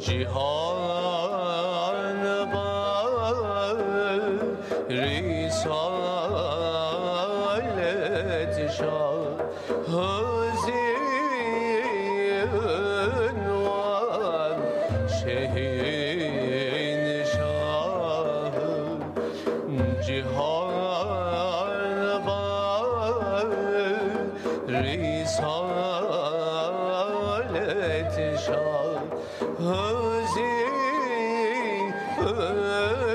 Cihan bağır Risalet şah Hüzin var Şehin şahı Cihan bağır Risalet şah 何心何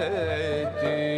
etti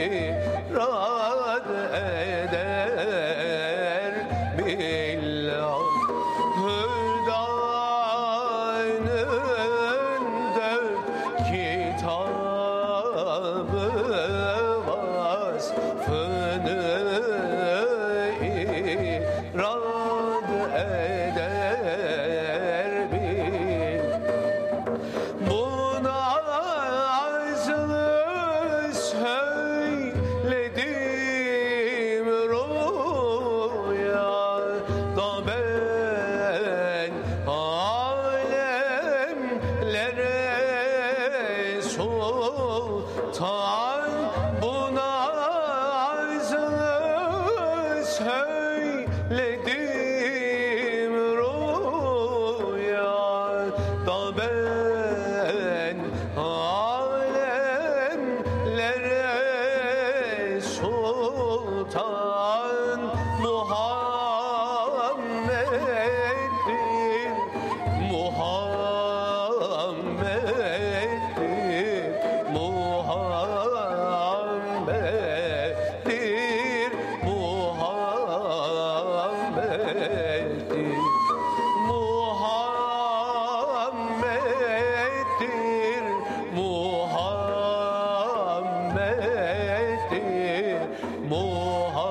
yeah. Rama. Muhammed'dir Muhammed'dir Muhammed'dir Muhammed'dir Muhammed'dir Muhammed'dir Muhammed